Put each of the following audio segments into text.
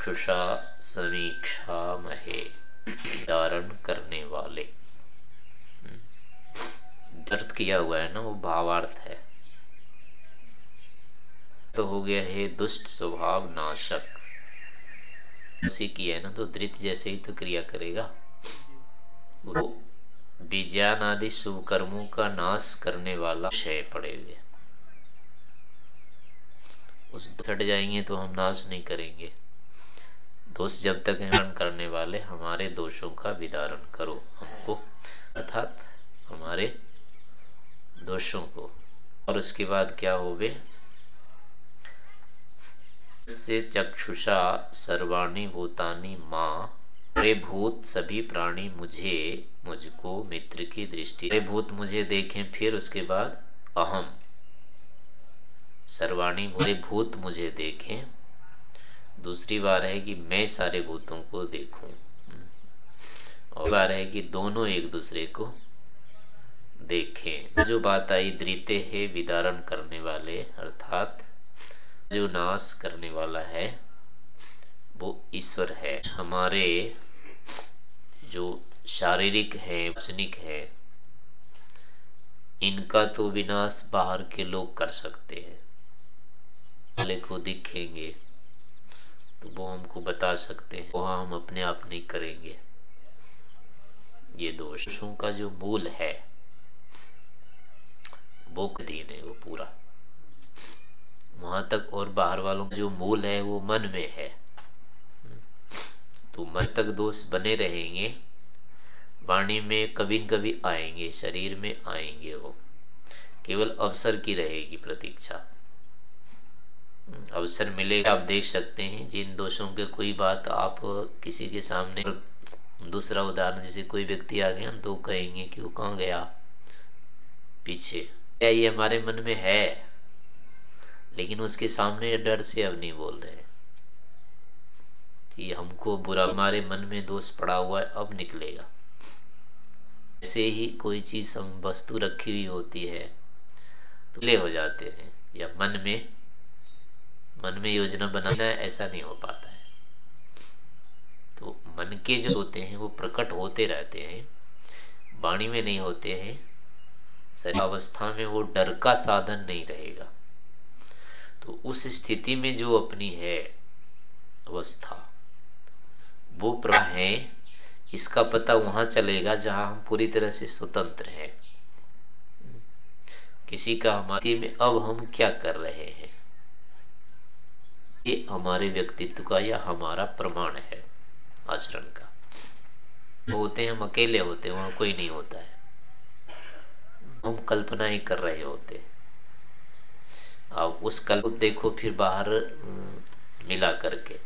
चक्षुषा समीक्षा महे धारण करने वाले। अर्थ किया हुआ है ना, वो भावार्थ है। तो हो गया है दुष्ट स्वभाव नाशक। उसी की है ना तो धृत जैसे ही तो क्रिया करेगा। वो विज्ञान आदि शुभ कर्मों का नाश करने वाला क्षय पड़ेगा। उस सट जाएँगे तो हम नाश नहीं करेंगे। दोष जब तक हरण करने वाले हमारे दोषों का विदारण करो हमको, अर्थात हमारे दोषों को। और उसके बाद क्या हो गए से चक्षुषा सर्वाणी भूतानी माँ अरे भूत सभी प्राणी मुझे, मुझको मित्र की दृष्टि। अरे भूत मुझे देखें, फिर उसके बाद अहम। सर्वाणी भूत मुझे देखें दूसरी बार है कि मैं सारे भूतों को देखूँ। और बार है कि दोनों एक दूसरे को देखें। जो बात आई द्रिते है, विदारण करने वाले, अर्थात जो नाश करने वाला है, वो ईश्वर है। हमारे जो शारीरिक है वसनिक है, इनका तो विनाश बाहर के लोग कर सकते हैं। को दिखेंगे तो वो हमको बता सकते हैं वह हम अपने आप नहीं करेंगे। ये दोषों का जो मूल है, वो दीन है वो पूरा। वहाँ तक और बाहर वालों का जो मूल है, वो मन में है। तो मन तक दोष बने रहेंगे, वाणी में कभी कभी आएँगे, शरीर में आएँगे वो। केवल अवसर की रहेगी प्रतीक्षा। अवसर मिलेगा, आप देख सकते हैं। जिन दोषों के कोई बात आप किसी के सामने दूसरा उदाहरण, जैसे कोई व्यक्ति आ गया तो कहेंगे कि वो कहाँ गया? पीछे। क्या ये हमारे मन में है? लेकिन उसके सामने डर से अब नहीं बोल रहे। कि हमको बुरा, हमारे मन में दोष पड़ा हुआ है, अब निकलेगा। ऐसे ही कोई चीज़, हम वस्तु रखी हुई होती है तो ले हो जाते हैं। या मन में मन में योजना बनाना ऐसा नहीं हो पाता है। तो मन के जो होते हैं, वो प्रकट होते रहते हैं, वाणी में नहीं होते हैं शरीर अवस्था में वो डर का साधन नहीं रहेगा। तो उस स्थिति में जो अपनी है अवस्था, वो प्रभा है, इसका पता वहाँ चलेगा जहाँ हम पूरी तरह से स्वतंत्र हैं। किसी का हमारे में अब हम क्या कर रहे हैं? ये हमारे व्यक्तित्व का या हमारा प्रमाण है, आचरण का। होते हैं, हम अकेले होते हैं, वहाँ कोई नहीं होता है। हम कल्पना ही कर रहे होते अब उस कल्प देखो, फिर बाहर मिला करके।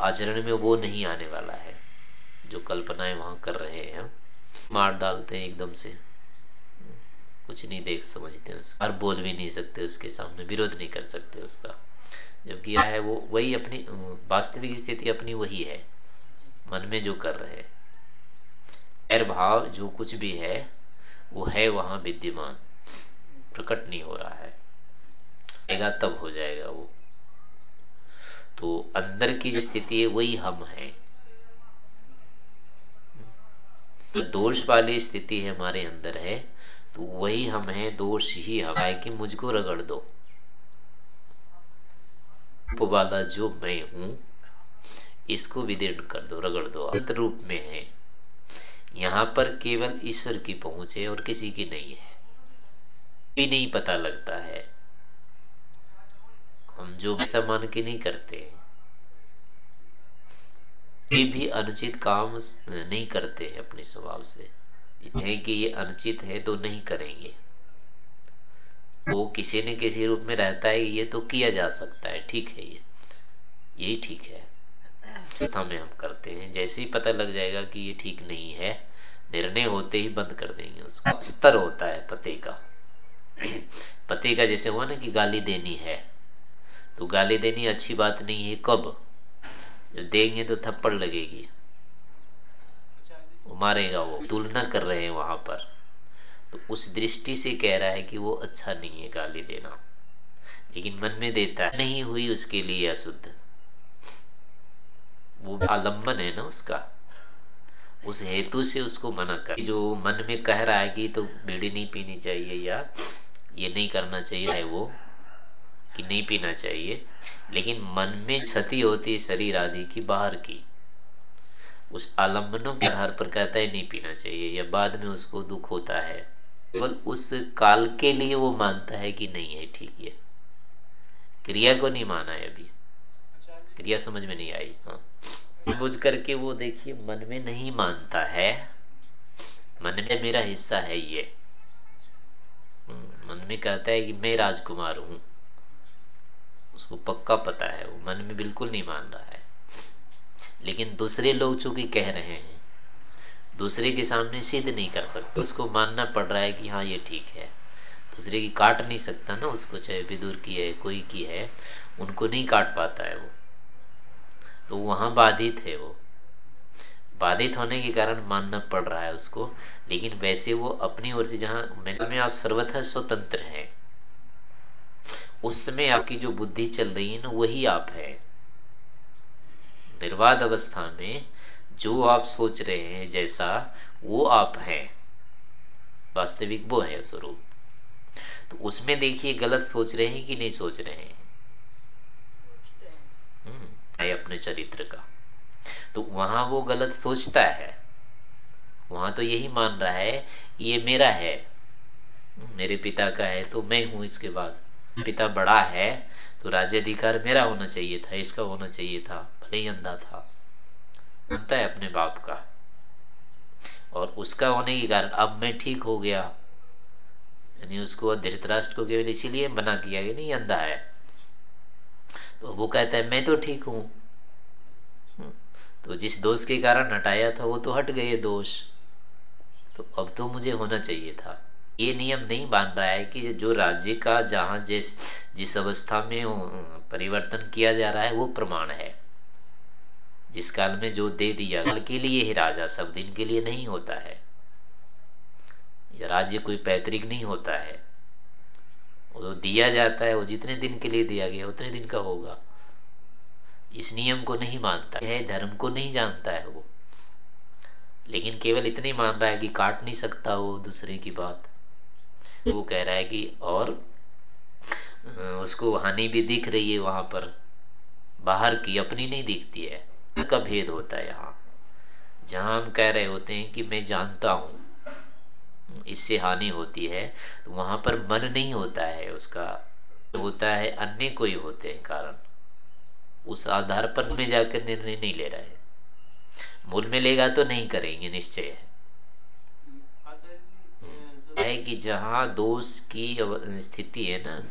आचरण में वो नहीं आने वाला है, जो कल्पनाएँ वहाँ कर रहे हैं। मार डालते हैं एकदम से। कुछ नहीं देख समझते उसका। और बोल भी नहीं सकते उसके सामने, विरोध नहीं कर सकते उसका। जबकि है वो वही अपनी, वास्तविक स्थिति अपनी वही है। मन में जो कर रहे एर भाव जो कुछ भी है, वो है वहाँ विद्यमान। प्रकट नहीं हो रहा है। आएगा तब हो जाएगा वो। तो अंदर की जो स्थिति है, वही हम है। दोष वाली स्थिति हमारे अंदर है तो वही हम है, दोष ही हम है। कि मुझको रगड़ दो। वाला जो मैं हूँ इसको विदीर्ण कर दो रगड़ दो। अंत रूप में है। यहाँ पर केवल ईश्वर की पहुँच है और किसी की नहीं है। भी नहीं पता लगता है। हम जो ऐसा मान के नहीं करते ये भी अनुचित काम नहीं करते हैं अपने स्वभाव से। है कि ये अनुचित है तो नहीं करेंगे। वो किसी न किसी रूप में रहता है, ये तो किया जा सकता है, ठीक है ये। यही ठीक है। में हम करते हैं। जैसे ही पता लग जाएगा कि ये ठीक नहीं है, निर्णय होते ही बंद कर देंगे उसका। स्तर होता है पते का। पते का जैसे हुआ ना कि गाली देनी है। तो गाली देनी अच्छी बात नहीं है, कब? जब देंगे तो थप्पड़ लगेगी। मारेगा वो। तुलना कर रहे हैं वहाँ पर। तो उस दृष्टि से कह रहा है कि वो अच्छा नहीं है गाली देना। लेकिन मन में देता है, नहीं हुई उसके लिए अशुद्ध। वो आलंबन है ना उसका। उस हेतु से उसको मना कर जो मन में कह रहा है कि तो बीड़ी नहीं पीनी चाहिए या ये नहीं करना चाहिए है वो, कि नहीं पीना चाहिए। लेकिन मन में क्षति होती है शरीर आदि की बाहर की। उस आलम्बनों के आधार पर कहता है, नहीं पीना चाहिए। या बाद में उसको दुख होता है। केवल उस काल के लिए वो मानता है कि नहीं है ठीक है। क्रिया को नहीं माना है अभी। क्रिया समझ में नहीं आई हाँ। बुझ करके वो देखिए मन में नहीं मानता है। मन में मेरा हिस्सा है ये। हम्म, मन में कहता है कि मैं राजकुमार हूँ। उसको पक्का पता है वो मन में बिल्कुल नहीं मान रहा है। लेकिन दूसरे लोग चूँकि कह रहे हैं दूसरे के सामने सिद्ध नहीं कर सकते। उसको मानना पड़ रहा है कि हाँ ये ठीक है। दूसरे की काट नहीं सकता ना उसको चाहे विदुर की है कोई की है उनको नहीं काट पाता है वो। तो वहाँ बाधित है वो। बाधित होने के कारण मानना पड़ रहा है उसको। लेकिन वैसे वो अपनी ओर से जहाँ में आप सर्वथा स्वतंत्र हैं। उस समय आपकी जो बुद्धि चल रही है ना वही आप है। निर्वाद अवस्था में जो आप सोच रहे हैं जैसा वो आप हैं। वास्तविक वो है स्वरूप। तो उसमें देखिए गलत सोच रहे हैं कि नहीं सोच रहे हैं? हम्म, अपने चरित्र का। तो वहाँ वो गलत सोचता है। वहाँ तो यही मान रहा है ये मेरा है। मेरे पिता का है तो मैं हूँ इसके बाद। पिता बड़ा है तो राज्य अधिकार मेरा होना चाहिए था इसका होना चाहिए था भले ही अंधा था। मानता है अपने बाप का। और उसका होने के कारण अब मैं ठीक हो गया। यानी उसको धृतराष्ट्र को केवल इसीलिए बना किया कि नहीं, अंधा है। तो वो कहता है, मैं तो ठीक हूँ। तो जिस दोष के कारण हटाया था, वो तो हट गए दोष। तो अब तो मुझे होना चाहिए था। ये नियम नहीं मान रहा है कि जो राज्य का जहाँ जिस जिस अवस्था में परिवर्तन किया जा रहा है, वो प्रमाण है। जिस काल में जो दे दिया, काल के लिए ही राजा सब दिन के लिए नहीं होता है। राज्य कोई पैतृक नहीं होता है। वो तो दिया जाता है, वो जितने दिन के लिए दिया गया, उतने दिन का होगा। इस नियम को नहीं मानता है, धर्म को नहीं जानता है वो। लेकिन केवल इतनी मान रहा है कि काट नहीं सकता वो दूसरे की बात। वो कह रहा है कि और उसको हानि भी दिख रही है, वहाँ पर बाहर की अपनी नहीं दिखती है। का भेद होता है यहाँ। जहाँ हम कह रहे होते हैं कि मैं जानता हूँ इससे हानि होती है तो वहाँ पर मन नहीं होता है उसका। होता है अन्य कोई होते हैं कारण। उस आधार पर में जाकर निर्णय नहीं ले रहे मूल में लेगा तो नहीं करेंगे निश्चय है। है कि जहाँ दोष की स्थिति है ना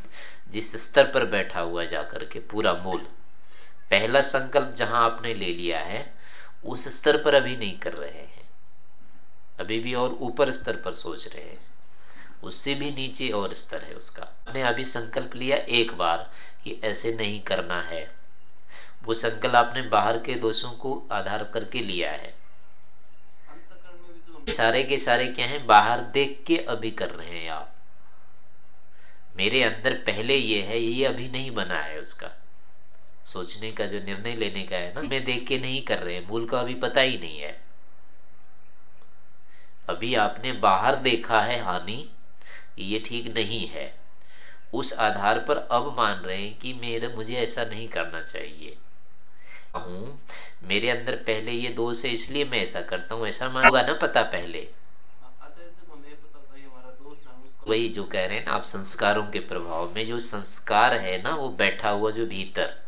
जिस स्तर पर बैठा हुआ जाकर के पूरा मूल। पहला संकल्प जहाँ आपने ले लिया है, उस स्तर पर अभी नहीं कर रहे हैं। अभी भी और ऊपर स्तर पर सोच रहे हैं। उससे भी नीचे और स्तर है उसका। आपने अभी संकल्प लिया एक बार कि ऐसे नहीं करना है। वो संकल्प आपने बाहर के दोषों को आधार करके लिया है। सारे के सारे क्या हैं? बाहर देख के अभी कर रहे हैं आप। मेरे अंदर पहले ये है, ये अभी नहीं बना है उसका। सोचने का जो निर्णय लेने का है ना, मैं देख के नहीं कर रहे हैं। मूल का अभी पता ही नहीं है। अभी आपने बाहर देखा है हानि, ये ठीक नहीं है। उस आधार पर अब मान रहे हैं कि मेरे, मुझे ऐसा नहीं करना चाहिए। हूँ, मेरे अंदर पहले ये दोष है, इसलिए मैं ऐसा करता हूँ। ऐसा मान होगा ना पता पहले। वही जो कह रहे हैं ना, आप संस्कारों के प्रभाव में जो संस्कार है ना, वो बैठा हुआ जो भीतर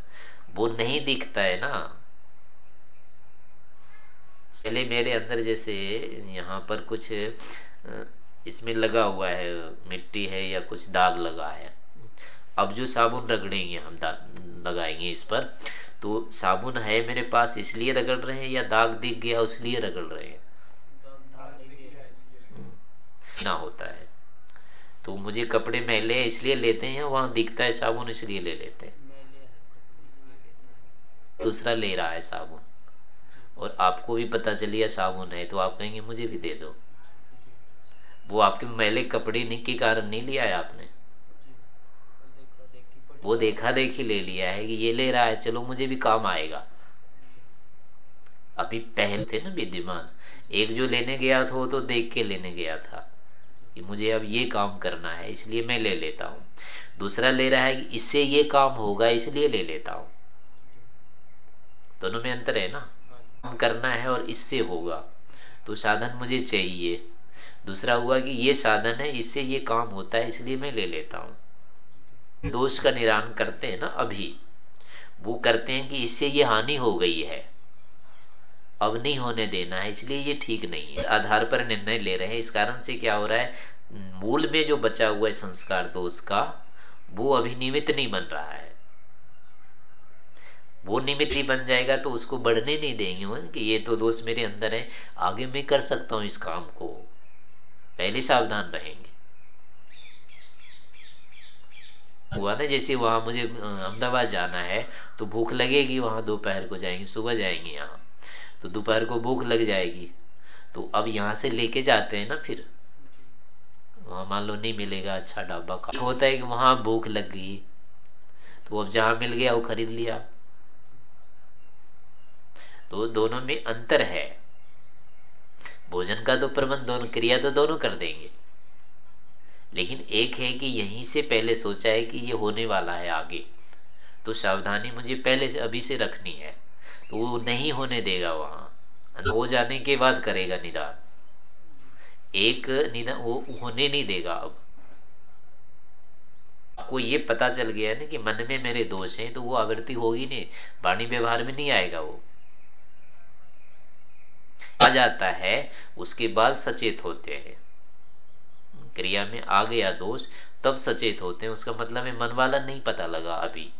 वो नहीं दिखता है ना। पहले मेरे अंदर जैसे यहाँ पर कुछ इसमें लगा हुआ है, मिट्टी है या कुछ दाग लगा है। अब जो साबुन रगड़ेंगे हम लगाएँगे इस पर तो साबुन है मेरे पास इसलिए रगड़ रहे हैं या दाग दिख गया इसलिए रगड़ रहे हैं? ना होता है। तो मुझे कपड़े मैले इसलिए लेते हैं वहाँ दिखता है साबुन इसलिए ले लेते हैं? दूसरा ले रहा है साबुन। और आपको भी पता चलिए साबुन है तो आप कहेंगे, मुझे भी दे दो। वो आपके मैले कपड़े नहीं के कारण नहीं लिया है आपने? वो देखा देखी ले लिया है कि ये ले रहा है, चलो, मुझे भी काम आएगा। अभी पहले थे ना विद्यमान, एक जो लेने गया था, वो तो देख के लेने गया था कि मुझे अब ये काम करना है, इसलिए मैं ले लेता हूँ। दूसरा ले रहा है कि इससे ये काम होगा, इसलिए ले लेता हूँ। दोनों में अंतर है ना? काम करना है और इससे होगा। तो साधन मुझे चाहिए। दूसरा हुआ कि ये साधन है, इससे ये काम होता है, इसलिए मैं ले लेता हूँ। दोष का निरान करते हैं ना अभी। वो करते हैं कि इससे ये हानि हो गई है। अब नहीं होने देना है, इसलिए ये ठीक नहीं है। आधार पर निर्णय ले रहे हैं। इस कारण से क्या हो रहा है? मूल में जो बचा हुआ है संस्कार दोष का, वो अभी निमित्त नहीं बन रहा है। वो निमित्त ही बन जाएगा तो उसको बढ़ने नहीं देंगे वो, कि ये तो दोष मेरे अंदर है, आगे मैं कर सकता हूँ इस काम को। पहले सावधान रहेंगे। हुआ ना जैसे वहाँ मुझे अहमदाबाद जाना है तो भूख लगेगी, वहाँ दोपहर को जाएँगे, सुबह जाएँगे यहाँ। तो दोपहर को भूख लग जाएगी। तो अब यहाँ से लेके जाते हैं ना फिर? वहाँ मान लो नहीं मिलेगा अच्छा ढाबा होता है कि वहाँ भूख लग गई तो अब जहाँ मिल गया, वो खरीद लिया। तो दोनों में अंतर है। भोजन का तो प्रबंध दोनों, क्रिया तो दोनों कर देंगे। लेकिन एक है कि यहीं से पहले सोचा है कि ये होने वाला है आगे। तो सावधानी मुझे पहले से, अभी से रखनी है। तो वो नहीं होने देगा वहाँ। हो जाने के बाद करेगा निदान। एक निदान वो होने नहीं देगा अब। आपको ये पता चल गया ना कि मन में मेरे दोष हैं तो वो आवृत्ति होगी नहीं। वाणी व्यवहार में नहीं आएगा वो। आ जाता है, उसके बाद सचेत होते हैं। क्रिया में आ गया दोष, तब सचेत होते हैं। उसका मतलब है, मन वाला नहीं पता लगा अभी।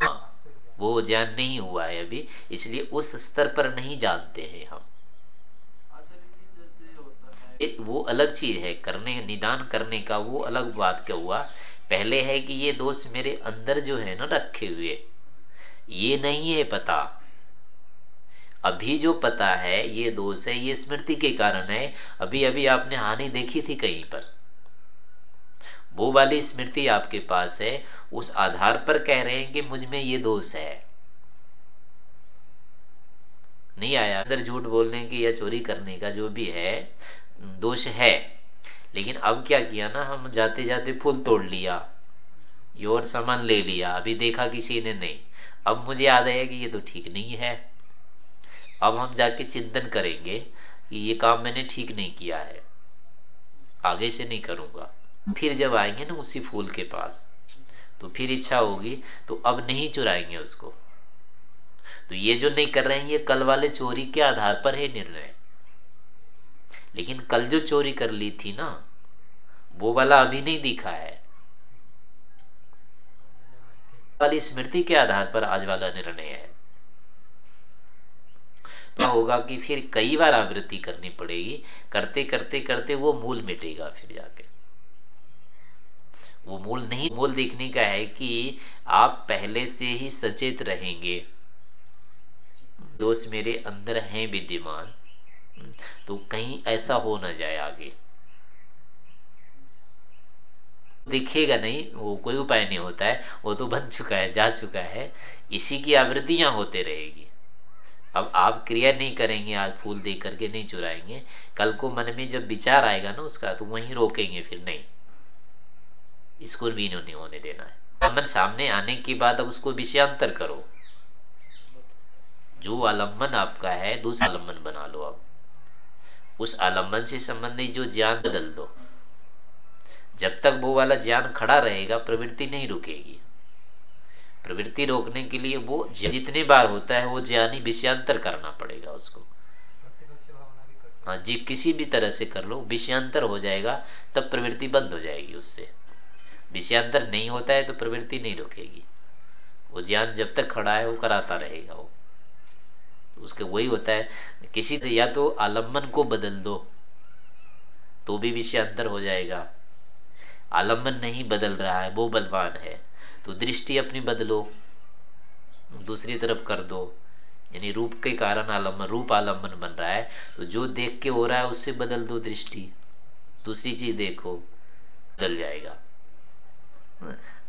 हाँ वो ज्ञान नहीं हुआ है अभी, इसलिए उस स्तर पर नहीं जानते हैं हम। वो अलग चीज़ है, करने, निदान करने का वो अलग बात क्या हुआ? पहले है कि ये दोष मेरे अंदर जो है ना, रखे हुए। ये नहीं है पता। अभी जो पता है, ये दोष है, ये स्मृति के कारण है अभी अभी आपने हानि देखी थी कहीं पर। वो वाली स्मृति आपके पास है, उस आधार पर कह रहे हैं कि मुझमें ये दोष है। नहीं आया अंदर झूठ बोलने की या चोरी करने का जो भी है, दोष है। लेकिन अब क्या किया ना, हम जाते जाते फूल तोड़ लिया, ये सामान ले लिया, अभी देखा किसी ने नहीं। अब मुझे याद आया कि ये तो ठीक नहीं है। अब हम जाके चिंतन करेंगे कि ये काम मैंने ठीक नहीं किया है। आगे से नहीं करूँगा। फिर जब आएँगे ना उसी फूल के पास तो फिर इच्छा होगी तो अब नहीं चुराएँगे उसको। तो ये जो नहीं कर रहे हैं, ये कल वाले चोरी के आधार पर है निर्णय। लेकिन कल जो चोरी कर ली थी ना, वो वाला अभी नहीं दिखा है। वाली स्मृति के आधार पर आज वाला निर्णय है। क्या होगा कि फिर कई बार आवृत्ति करनी पड़ेगी। करते करते करते वो मूल मिटेगा फिर जाके। वो मूल नहीं, मूल देखने का है कि आप पहले से ही सचेत रहेंगे। दोष मेरे अंदर हैं विद्यमान। तो कहीं ऐसा हो ना जाए आगे। दिखेगा नहीं, वो कोई उपाय नहीं होता है। वो तो बन चुका है, जा चुका है। इसी की आवृत्तियाँ होते रहेगी। अब आप क्रिया नहीं करेंगे, आज फूल दे करके नहीं चुराएँगे। कल को मन में जब विचार आएगा ना उसका तो वहीं रोकेंगे फिर नहीं। इसको भी नहीं होने देना है। मन सामने आने के बाद अब उसको विषयांतर करो। जो आलंबन आपका है, दूसरा आलंबन बना लो अब। उस आलंबन से संबंधित जो ज्ञान बदल दो। जब तक वो वाला ज्ञान खड़ा रहेगा, प्रवृत्ति नहीं रुकेगी। प्रवृत्ति रोकने के लिए वो जितने बार होता है वो ज्ञानी विषयांतर करना पड़ेगा उसको। हाँ जी, किसी भी तरह से कर लो, विषयांतर हो जाएगा, तब प्रवृत्ति बंद हो जाएगी उससे। विषयांतर नहीं होता है तो प्रवृत्ति नहीं रुकेगी। वो ज्ञान जब तक खड़ा है, वो कराता रहेगा वो। तो उसके वही होता है, किसी से या तो आलंबन को बदल दो तो भी विषय अंतर हो जाएगा। आलंबन नहीं बदल रहा है, वो बलवान है। तो दृष्टि अपनी बदलो, दूसरी तरफ़ कर दो। यानी रूप के कारण आलंबन, रूप आलंबन बन रहा है। तो जो देख के हो रहा है, उससे बदल दो दृष्टि। दूसरी चीज़ देखो, बदल जाएगा।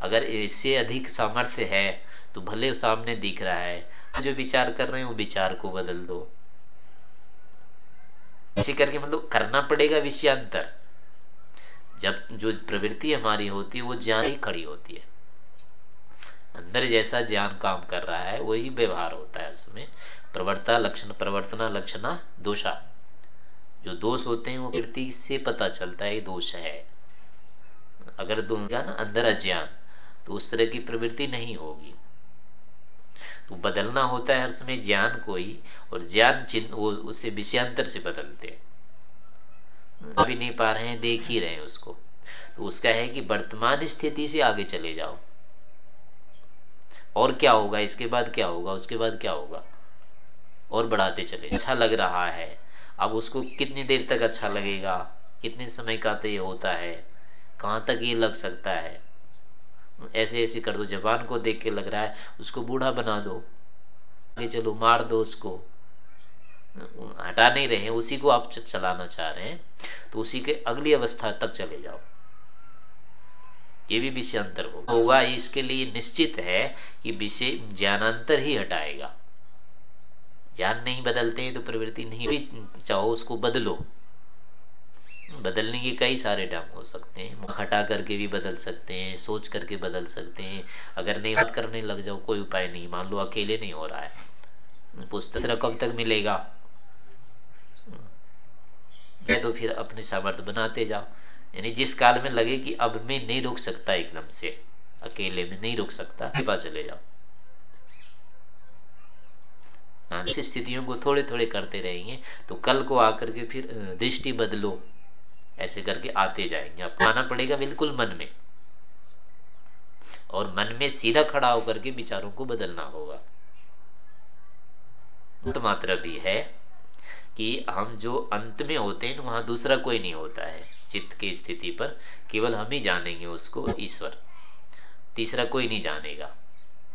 अगर इससे अधिक सामर्थ्य है तो भले सामने दिख रहा है, जो विचार कर रहे हैं विचार को बदल दो। ऐसे करके मतलब करना पड़ेगा विषयांतर। जब जो प्रवृत्ति हमारी होती है, वो ज्ञान ही खड़ी होती है। अंदर जैसा ज्ञान काम कर रहा है, वही व्यवहार होता है उसमें। प्रवर्ता, लक्षण प्रवर्तना, लक्षणा, दोषा। जो दोष होते हैं, वो प्रवृत्ति से पता चलता है दोष है। अगर दूँगा ना, अंदर अज्ञान तो उस तरह की प्रवृत्ति नहीं होगी। तो बदलना होता है हर समय ज्ञान को ही, और ज्ञान चिन्ह, वो उसे विषयांतर से बदलते अभी नहीं पा रहे हैं, देख ही रहे हैं उसको। तो उसका है कि वर्तमान स्थिति से आगे चले जाओ। और क्या होगा? इसके बाद क्या होगा? उसके बाद क्या होगा? और बढ़ाते चले। अच्छा लग रहा है। अब उसको कितनी देर तक अच्छा लगेगा? कितने समय का तो ये होता है? कहाँ तक ये लग सकता है? ऐसे ऐसे कर दो। जबान को देख के लग रहा है, उसको बूढ़ा बना दो। आगे चलो, मार दो उसको। हटा नहीं रहे उसी को आप चलाना चाह रहे हैं तो उसी के अगली अवस्था तक चले जाओ। ये भी विषय अंतर होगा। होगा इसके लिए निश्चित है कि विषय ज्ञानांतर ही हटाएगा। ज्ञान नहीं बदलते तो प्रवृत्ति नहीं। भी चाहो उसको बदलो। बदलने के कई सारे ढंग हो सकते हैं। हटा करके भी बदल सकते हैं, सोच करके बदल सकते हैं। अगर नहीं बात करने लग जाओ, कोई उपाय नहीं। मान लो अकेले नहीं हो रहा है। पुस्तक कब तक मिलेगा। तो फिर अपने सामर्थ्य बनाते जाओ। यानी जिस काल में लगे कि अब मैं नहीं रोक सकता एकदम से, अकेले में नहीं रोक सकता पास चले जाओ। स्थितियों को थोड़े थोड़े करते रहेंगे तो कल को आकर के फिर दृष्टि बदलो, ऐसे करके आते जाएँगे। अब आना पड़ेगा बिल्कुल मन में। और मन में सीधा खड़ा होकर के विचारों को बदलना होगा। तो मात्र भी है कि हम जो अंत में होते हैं, वहाँ दूसरा कोई नहीं होता है। चित्त की स्थिति पर केवल हम ही जानेंगे उसको ईश्वर। तीसरा कोई नहीं जानेगा।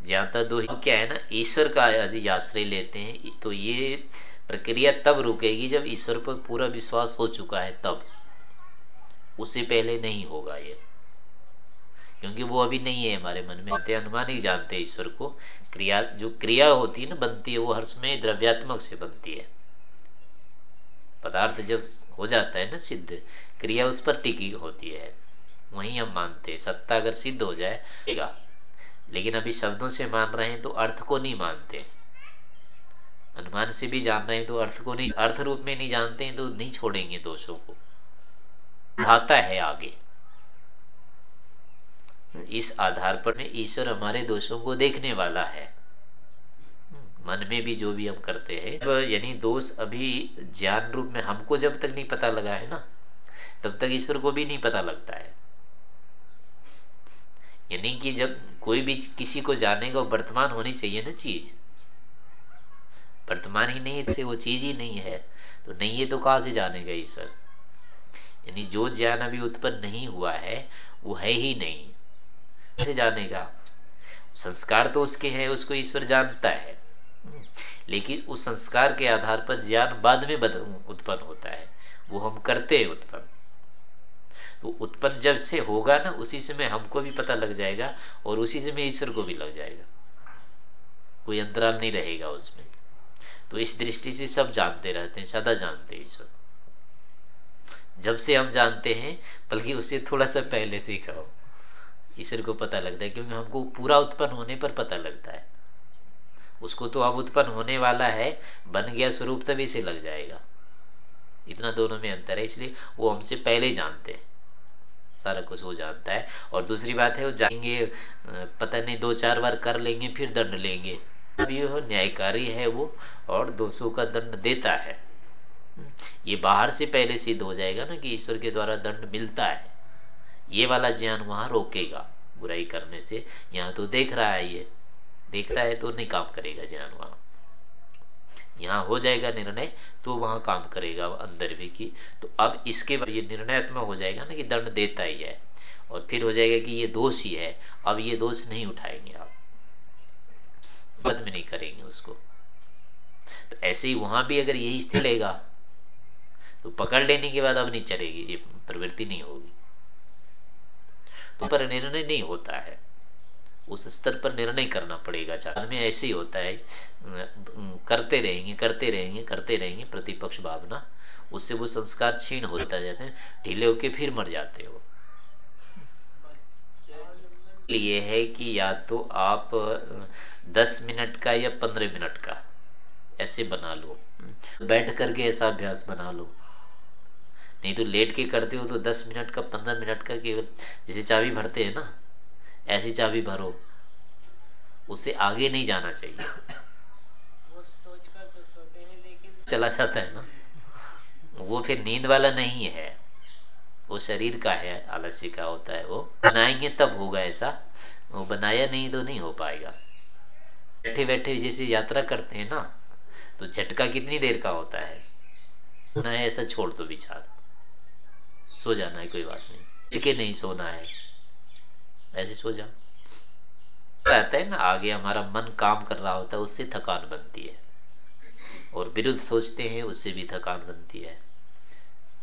ज्ञाता दो ही क्या है ना, ईश्वर का यदि आश्रय लेते हैं तो ये प्रक्रिया तब रुकेगी जब ईश्वर पर पूरा विश्वास हो चुका है तब। उससे पहले नहीं होगा ये। क्योंकि वो अभी नहीं है हमारे मन में। अनुमान ही जानते हैं ईश्वर को। क्रिया, जो क्रिया होती है ना, बनती है, वो हर समय द्रव्यात्मक से बनती है। पदार्थ जब हो जाता है ना सिद्ध क्रिया उस पर टिकी होती है। वही हम मानते सत्ता अगर सिद्ध हो जाएगा लेकिन अभी शब्दों से मान रहे हैं तो अर्थ को नहीं मानते। अनुमान से भी जान रहे हैं तो अर्थ को नहीं, अर्थ रूप में नहीं जानते हैं तो नहीं छोड़ेंगे दोषों को। बढ़ाता है आगे। इस आधार पर ईश्वर हमारे दोषों को देखने वाला है। मन में भी जो भी हम करते हैं, यानी दोष अभी ज्ञान रूप में हमको जब तक नहीं पता लगा है ना तब तक ईश्वर को भी नहीं पता लगता है। यानी कि जब कोई भी किसी को जाने जानेगा वर्तमान होनी चाहिए ना चीज़। वर्तमान ही नहीं से वो चीज़ ही नहीं है। तो नहीं है तो कहाँ से जानेगा ईश्वर? यानी जो ज्ञान अभी उत्पन्न नहीं हुआ है, वो है ही नहीं। कैसे जानेगा? संस्कार तो उसके हैं, उसको ईश्वर जानता है। लेकिन उस संस्कार के आधार पर ज्ञान बाद में उत्पन्न होता है। वो हम करते हैं उत्पन्न। तो उत्पन्न जब से होगा ना, उसी समय हमको भी पता लग जाएगा और उसी समय ईश्वर को भी लग जाएगा। कोई अंतराल नहीं रहेगा उसमें। तो इस दृष्टि से सब जानते रहते हैं, सदा जानते हैं ईश्वर। जब से हम जानते हैं, बल्कि उससे थोड़ा सा पहले से कहो। ईश्वर को पता लगता है, क्योंकि हमको पूरा उत्पन्न होने पर पता लगता है। उसको तो अब उत्पन्न होने वाला है, बन गया स्वरूप तभी से लग जाएगा। इतना दोनों में अंतर है, इसलिए वो हमसे पहले जानते हैं। सारा कुछ वो जानता है। और दूसरी बात है, वो जाएँगे, पता नहीं, दो चार बार कर लेंगे, फिर दंड लेंगे। अभी वो न्यायकारी है वो, और दोषों का दंड देता है। ये बाहर से पहले सिद्ध हो जाएगा ना कि ईश्वर के द्वारा दंड मिलता है। ये वाला ज्ञान वहाँ रोकेगा बुराई करने से। यहाँ तो देख रहा है ये। देख रहा है तो नहीं काम करेगा ज्ञान वहाँ। यहाँ हो जाएगा निर्णय तो वहाँ काम करेगा अंदर भी की तो अब इसके बाद ये निर्णयात्मक हो जाएगा ना कि दंड देता ही है। और फिर हो जाएगा कि ये दोष ही है, अब ये दोष नहीं उठाएँगे आप। बद में नहीं करेंगे उसको। तो ऐसे ही वहाँ भी अगर यही स्थिति लेगा तो पकड़ लेने के बाद अब नहीं चलेगी, ये प्रवृत्ति नहीं होगी। तो पर निर्णय नहीं होता है। उस स्तर पर निर्णय करना पड़ेगा। चार में ऐसे ही होता है करते रहेंगे करते रहेंगे करते रहेंगे, प्रतिपक्ष भावना, उससे वो संस्कार क्षीण होता जाते हैं, ढीले होके फिर मर जाते हो। लिए है कि या तो आप दस मिनट का या पंद्रह मिनट का ऐसे बना लो। बैठ करके ऐसा अभ्यास बना लो। नहीं तो लेट के करते हो तो दस मिनट का, पंद्रह मिनट का केवल जैसे चाबी भरते हैं ना ऐसी चाबी भरो। उससे आगे नहीं जाना चाहिए। तो सोते हैं लेकिन चला जाता है ना? वो फिर नींद वाला नहीं है। वो शरीर का है आलस्य का होता है वो। बनाएँगे तब होगा ऐसा। वो बनाया नहीं तो नहीं हो पाएगा। बैठे बैठे जैसे यात्रा करते हैं ना तो झटका कितनी देर का होता है? ना ऐसा छोड़ दो विचार। सो जाना है कोई बात नहीं। के नहीं सोना है। ऐसे सो जाओ रहता है ना, आगे हमारा मन काम कर रहा होता है, उससे थकान बनती है। और विरुद्ध सोचते हैं, उससे भी थकान बनती है।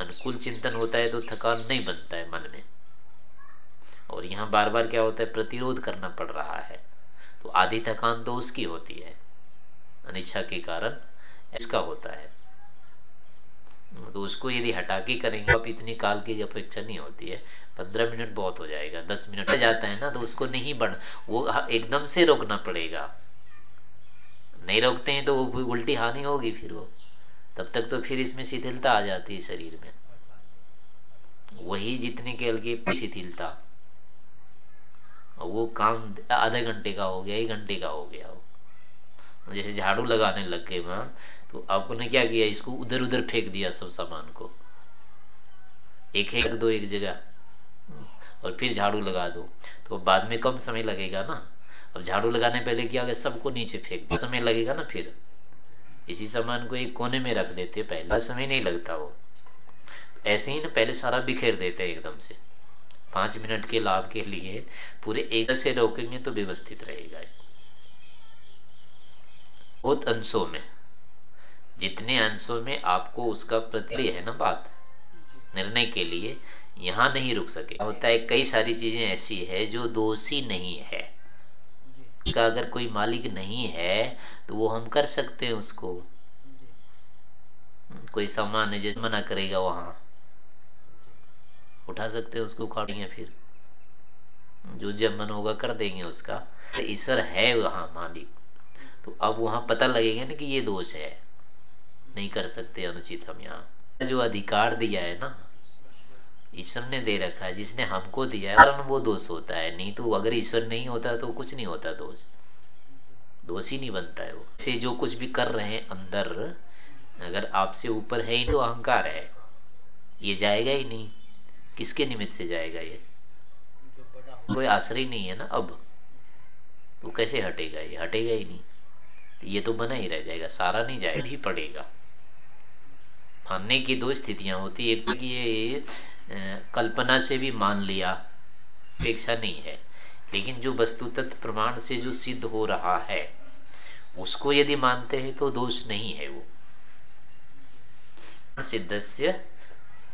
अनुकूल चिंतन होता है तो थकान नहीं बनता है मन में। और यहाँ बार बार क्या होता है, प्रतिरोध करना पड़ रहा है। तो आधी थकान तो उसकी होती है। अनिच्छा के कारण इसका होता है। तो उसको यदि हटा के करेंगे आप इतनी काल की अपेक्षा नहीं होती है। पंद्रह मिनट बहुत हो जाएगा, दस मिनट जाता है ना तो उसको नहीं बढ़ वो एकदम से रोकना पड़ेगा। नहीं रोकते हैं तो वो उल्टी हानि होगी फिर वो। तब तक तो फिर इसमें शिथिलता आ जाती है शरीर में। वही जितने के अलगे शिथिलता। वो काम आधे घंटे का हो गया, एक घंटे का हो गया जैसे झाड़ू लगाने लग गए वहाँ तो आपने क्या किया, इसको उधर उधर फेंक दिया सब सामान को। एक एक दो, एक जगह। और फिर झाड़ू लगा दो। तो बाद में कम समय लगेगा ना। अब झाड़ू लगाने पहले क्या गया सबको नीचे फेंक समय लगेगा ना फिर। इसी सामान को एक कोने में रख देते, पहला समय नहीं लगता वो। ऐसे ही ना, पहले सारा बिखेर देते हैं एकदम से। पाँच मिनट के लाभ के लिए पूरे एक से रोकेंगे तो व्यवस्थित रहेगा। बहुत अंशों में। जितने अंशों में आपको उसका प्रति है ना बात? निर्णय के लिए, यहाँ नहीं रुक सके। होता है, कई सारी चीज़ें ऐसी है जो दोषी नहीं है। का अगर कोई मालिक नहीं है तो वो हम कर सकते हैं उसको। कोई सामान है, जैसे मना करेगा वहाँ। उठा सकते हैं उसको उखाड़ेंगे फिर। जो जब मन होगा कर देंगे उसका। ईश्वर है वहाँ मालिक। तो अब वहाँ पता लगेगा ना कि ये दोष है। नहीं कर सकते अनुचित हम यहाँ। जो अधिकार दिया है ना, ईश्वर ने दे रखा है, जिसने हमको दिया है कारण वो दोष होता है। नहीं तो अगर ईश्वर नहीं होता तो कुछ नहीं होता दोष। दोष ही नहीं बनता है वो। से जो कुछ भी कर रहे हैं अंदर, अगर आपसे ऊपर है ही तो अहंकार है। ये जाएगा ही नहीं। किसके निमित्त से जाएगा ये? कोई आश्रय नहीं है ना अब। तो कैसे हटेगा ये? हटेगा ही नहीं। तो ये तो बना ही रह जाएगा, सारा नहीं जाएगा ही पड़ेगा। मानने की दो स्थितियाँ होती एक तो कि ये कल्पना से भी मान लिया अपेक्षा नहीं है। लेकिन जो वस्तु तत्व प्रमाण से जो सिद्ध हो रहा है, उसको यदि मानते हैं तो दोष नहीं है वो। सिद्ध से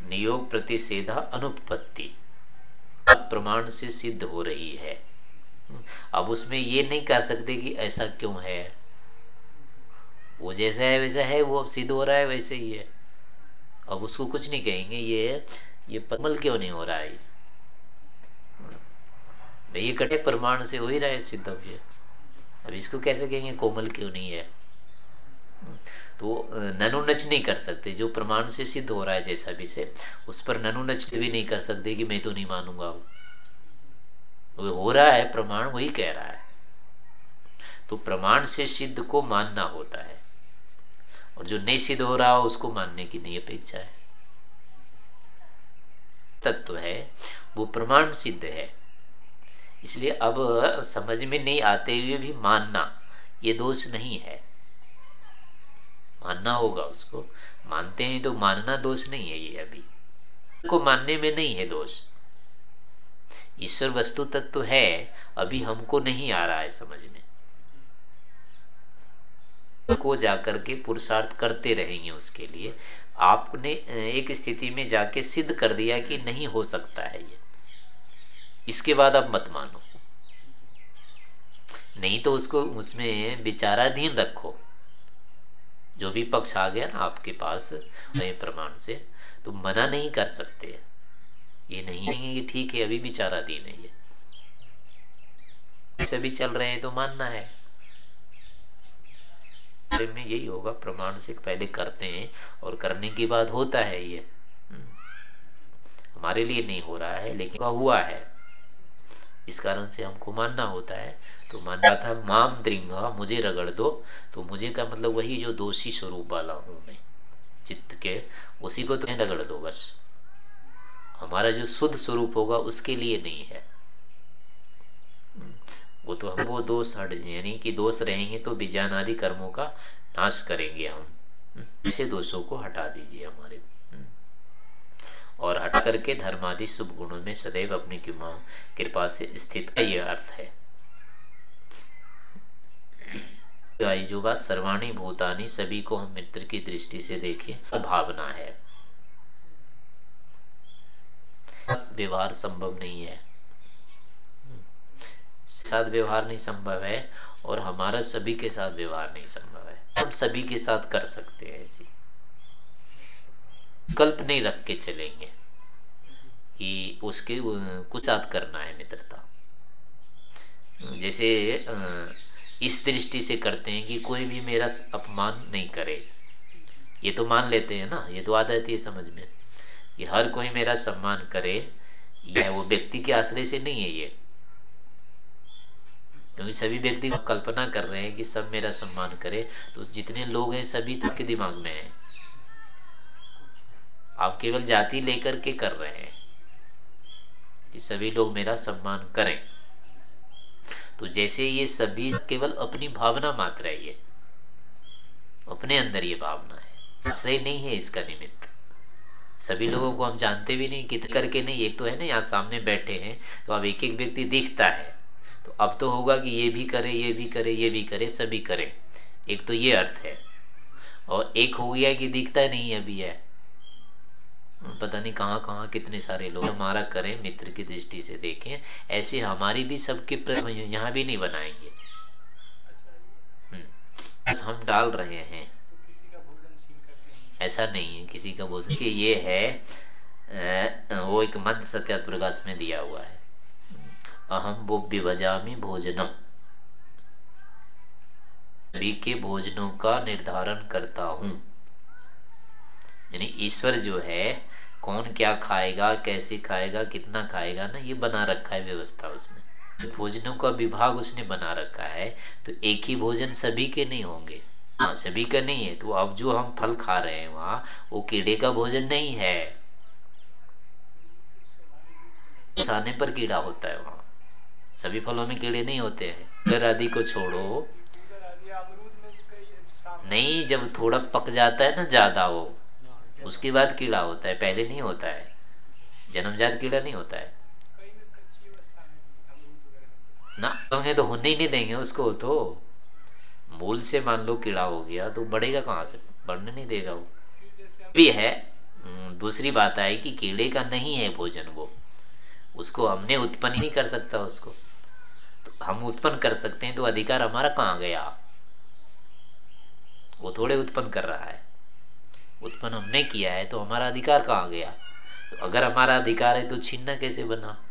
नियोग प्रतिषेधा अनुपत्ति प्रमाण से सिद्ध हो रही है। अब उसमें ये नहीं कह सकते कि ऐसा क्यों है। वो जैसा है, वैसा है, वो अब सिद्ध हो रहा है, वैसे ही है। अब उसको कुछ नहीं कहेंगे, ये ये परमल क्यों नहीं हो रहा है? ये कटे प्रमाण से हो ही रहा है सिद्धव्य। अब इसको कैसे कहेंगे, कोमल क्यों नहीं है? तो नच नहीं कर सकते। जो प्रमाण से सिद्ध हो रहा है, जैसा भी से, उस पर नच भी नहीं कर सकते कि मैं तो नहीं मानूँगा। वो हो रहा है, प्रमाण वही कह रहा है। तो प्रमाण से सिद्ध को मानना होता है। और जो नहीं सिद्ध हो रहा हो उसको मानने की नहीं अपेक्षा है। तत्व है, वो प्रमाण सिद्ध है। इसलिए अब समझ में नहीं आते हुए भी मानना, ये दोष नहीं है। मानना होगा उसको। मानते हैं तो मानना दोष नहीं है ये अभी। को मानने में नहीं है दोष। ईश्वर वस्तु तत्व है, अभी हमको नहीं आ रहा है समझ में। को जाकर के पुरुषार्थ करते रहेंगे उसके लिए। आपने एक स्थिति में जाके सिद्ध कर दिया कि नहीं हो सकता है ये। इसके बाद आप मत मानो। नहीं तो उसको, उसमें विचाराधीन रखो। जो भी पक्ष आ गया ना आपके पास, नए प्रमाण से तो मना नहीं कर सकते। ये नहीं है कि ठीक है, अभी विचाराधीन है ये। सभी चल रहे हैं तो मानना है। में यही होगा, प्रमाण से पहले करते हैं और करने के बाद होता है ये। हम्म। हमारे लिए नहीं हो रहा है, लेकिन हुआ है। इस कारण से हमको मानना होता है। तो मानना था, माम द्रिंगा मुझे रगड़ दो। तो मुझे का मतलब वही जो दोषी स्वरूप वाला हूँ मैं। चित्त के, उसी को तो रगड़ दो, बस। हमारा जो शुद्ध स्वरूप होगा, उसके लिए नहीं है। वो तो हम, वो दोष हट यानी कि दोष रहेंगे तो बीजान आदि कर्मों का नाश करेंगे हम। ऐसे दोषों को हटा दीजिए हमारे। और हटा करके धर्मादि शुभ गुणों में सदैव अपनी कृपा से स्थित का यह अर्थ है। जो बात सर्वाणी भूतानी सभी को हम मित्र की दृष्टि से देखें भावना है। व्यवहार संभव नहीं है। साथ व्यवहार नहीं संभव है और हमारा सभी के साथ व्यवहार नहीं संभव है। हम सभी के साथ कर सकते हैं ऐसी। कल्प नहीं रख के चलेंगे कि उसके, कुछ साथ करना है मित्रता। जैसे इस दृष्टि से करते हैं कि कोई भी मेरा अपमान नहीं करे। ये तो मान लेते हैं ना, ये तो आ जाती है समझ में। कि हर कोई मेरा सम्मान करे यह वो व्यक्ति के आश्रय से नहीं है ये। क्योंकि सभी व्यक्ति कल्पना कर रहे हैं कि सब मेरा सम्मान करे तो जितने लोग हैं, सभी तो आपके दिमाग में है। आप केवल जाति लेकर के कर रहे हैं कि सभी लोग मेरा सम्मान करें। तो जैसे ये सभी केवल अपनी भावना मात्र है ये। अपने अंदर ये भावना है। आश्रय नहीं है इसका निमित्त। सभी लोगों को हम जानते भी नहीं कितने करके नहीं, एक तो है ना, यहाँ सामने बैठे हैं तो अब एक एक व्यक्ति दिखता है। तो अब तो होगा कि ये भी करे ये भी करे ये भी करे सभी करें। एक तो ये अर्थ है। और एक हो गया कि दिखता नहीं अभी है। पता नहीं कहाँ कहाँ कितने सारे लोग हमारा करें मित्र की दृष्टि से देखें। ऐसे हमारी भी सबके यहाँ भी नहीं बनाएँगे। हम्म, बस हम डाल रहे हैं। ऐसा नहीं है किसी का भोजन कि ये है वो एक मंत्र सत्यात प्रकाश में दिया हुआ है। अहम वो विभजामी भोजनम सभी के भोजनों का निर्धारण करता हूँ। यानी ईश्वर जो है, कौन क्या खाएगा, कैसे खाएगा, कितना खाएगा ना, ये बना रखा है व्यवस्था उसने। भोजनों का विभाग उसने बना रखा है तो एक ही भोजन सभी के नहीं होंगे। हाँ सभी का नहीं है तो अब जो हम फल खा रहे हैं वहाँ, वो कीड़े का भोजन नहीं है। खाने पर कीड़ा होता है वहाँ। सभी फलों में कीड़े नहीं होते हैं। अगर आदि को छोड़ो। नहीं जब थोड़ा पक जाता है ना ज़्यादा वो उसके बाद कीड़ा होता है। पहले नहीं होता है। जन्मजात कीड़ा नहीं होता है। ना होंगे तो होने ही नहीं देंगे उसको तो। मूल से मान लो कीड़ा हो गया तो बढ़ेगा कहाँ से? बढ़ने नहीं देगा वो। भी है। हम्म, दूसरी बात आई कि कीड़े का नहीं है भोजन वो। उसको हमने उत्पन्न नहीं कर सकता उसको। तो हम उत्पन्न कर सकते हैं तो अधिकार हमारा कहाँ गया? वो थोड़े उत्पन्न कर रहा है। उत्पन्न हमने किया है तो हमारा अधिकार कहाँ गया? तो अगर हमारा अधिकार है तो छीनना कैसे बना?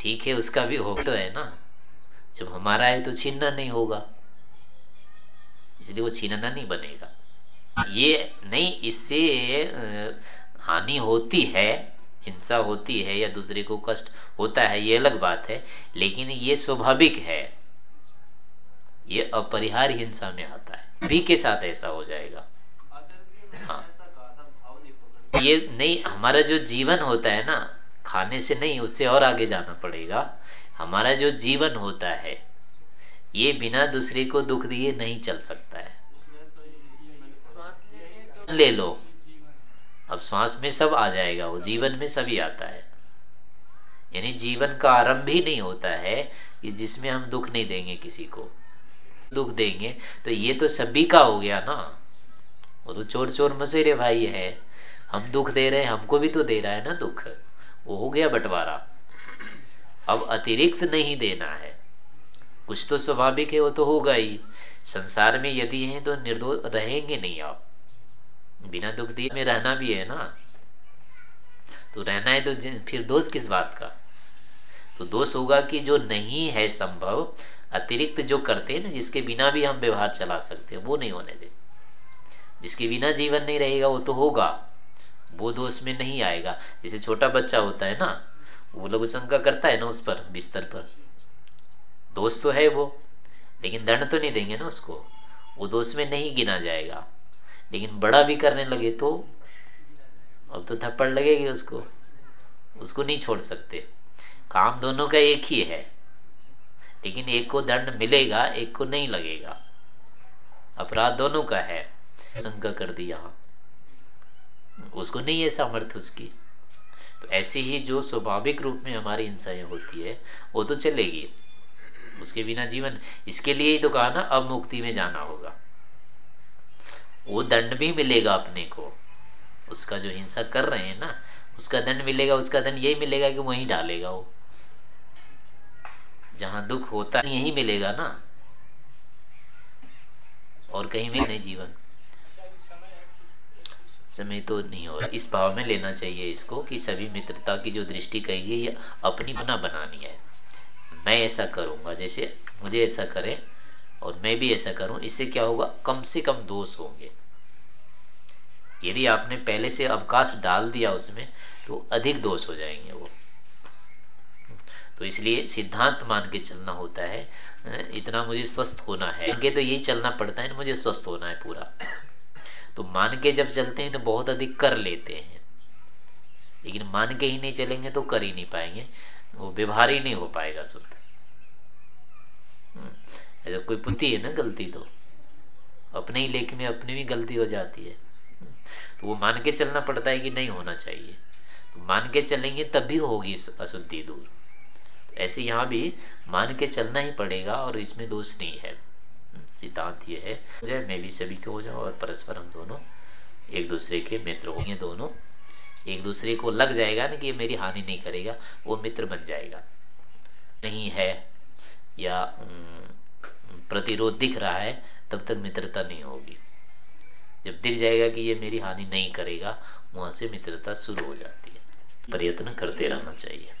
ठीक है, उसका भी हो तो है ना। जब हमारा है तो छीनना नहीं होगा। इसलिए वो छीनना नहीं बनेगा। ये नहीं, इससे हानि होती है हिंसा होती है या दूसरे को कष्ट होता है, ये अलग बात है, लेकिन ये स्वाभाविक है। ये अपरिहार्य हिंसा में आता है। भी के साथ ऐसा हो जाएगा। हाँ। ये नहीं, हमारा जो जीवन होता है ना, खाने से नहीं, उससे और आगे जाना पड़ेगा। हमारा जो जीवन होता है, ये बिना दूसरे को दुख दिए नहीं चल सकता है। ले लो। अब श्वास में सब आ जाएगा, वो जीवन में सभी आता है। यानी जीवन का आरंभ ही नहीं होता है कि जिसमें हम दुख नहीं देंगे किसी को। दुख देंगे तो ये तो सभी का हो गया ना। वो तो चोर चोर मसेरे भाई है। हम दुख दे रहे हैं, हमको भी तो दे रहा है ना दुख। वो हो गया बंटवारा। अब अतिरिक्त नहीं देना है। कुछ तो स्वाभाविक है, वो तो होगा ही। संसार में यदि है तो निर्दोष रहेंगे नहीं आप। बिना दुख दिए में रहना भी है ना। तो रहना है तो फिर दोष किस बात का? तो दोष होगा कि जो नहीं है संभव, अतिरिक्त जो करते हैं ना, जिसके बिना भी हम व्यवहार चला सकते हैं, वो नहीं होने दे। जिसके बिना जीवन नहीं रहेगा, वो तो होगा। वो दोष में नहीं आएगा। जैसे छोटा बच्चा होता है ना, वो लघु शंका करता है ना उस पर, बिस्तर पर। दोष तो है वो, लेकिन दंड तो नहीं देंगे ना उसको। वो दोष में नहीं गिना जाएगा। लेकिन बड़ा भी करने लगे तो अब तो थप्पड़ लगेगी उसको। उसको नहीं छोड़ सकते। काम दोनों का एक ही है। लेकिन एक को दंड मिलेगा, एक को नहीं लगेगा। अपराध दोनों का है। शंका कर दी यहाँ। उसको नहीं है सामर्थ्य उसकी। तो ऐसे ही जो स्वाभाविक रूप में हमारी हिंसाएँ होती है, वो तो चलेगी। उसके बिना जीवन, इसके लिए ही तो कहा ना, अब मुक्ति में जाना होगा। वो दंड भी मिलेगा अपने को। उसका जो हिंसा कर रहे हैं ना, उसका दंड मिलेगा, उसका दंड यही मिलेगा कि वहीं डालेगा वो। जहाँ दुख होता है यही मिलेगा ना। और कहीं मिल नहीं जीवन। समय तो नहीं हो रहा। इस भाव में लेना चाहिए इसको कि सभी मित्रता की जो दृष्टि कही है ये अपनी बना बनानी है। मैं ऐसा करूँगा, जैसे मुझे ऐसा करें और मैं भी ऐसा करूँ इससे क्या होगा? कम से कम दोष होंगे। यदि आपने पहले से अवकाश डाल दिया उसमें तो अधिक दोष हो जाएँगे वो। तो इसलिए सिद्धांत मान के चलना होता है। इतना मुझे स्वस्थ होना है। आगे तो यही चलना पड़ता है मुझे स्वस्थ होना है पूरा। तो मान के जब चलते हैं तो बहुत अधिक कर लेते हैं। लेकिन मान के ही नहीं चलेंगे तो कर ही नहीं पाएँगे। वो व्यवहार ही नहीं हो पाएगा शुद्ध। हम्म, ऐसा कोई पुती है ना गलती तो। अपने ही लेख में अपनी भी गलती हो जाती है। तो वो मान के चलना पड़ता है कि नहीं होना चाहिए। तो मान के चलेंगे तभी होगी अशुद्धि दूर। तो ऐसे यहाँ भी मान के चलना ही पड़ेगा और इसमें दोष नहीं है। सिद्धांत ये है। जय, मैं भी सभी के हो जाऊँ और परस्पर हम दोनों एक दूसरे के मित्र होंगे दोनों। एक दूसरे को लग जाएगा ना कि ये मेरी हानि नहीं करेगा, वो मित्र बन जाएगा। नहीं है या प्रतिरोध दिख रहा है, तब तक मित्रता नहीं होगी। जब दिख जाएगा कि ये मेरी हानि नहीं करेगा, वहाँ से मित्रता शुरू हो जाती है। प्रयत्न करते रहना चाहिए।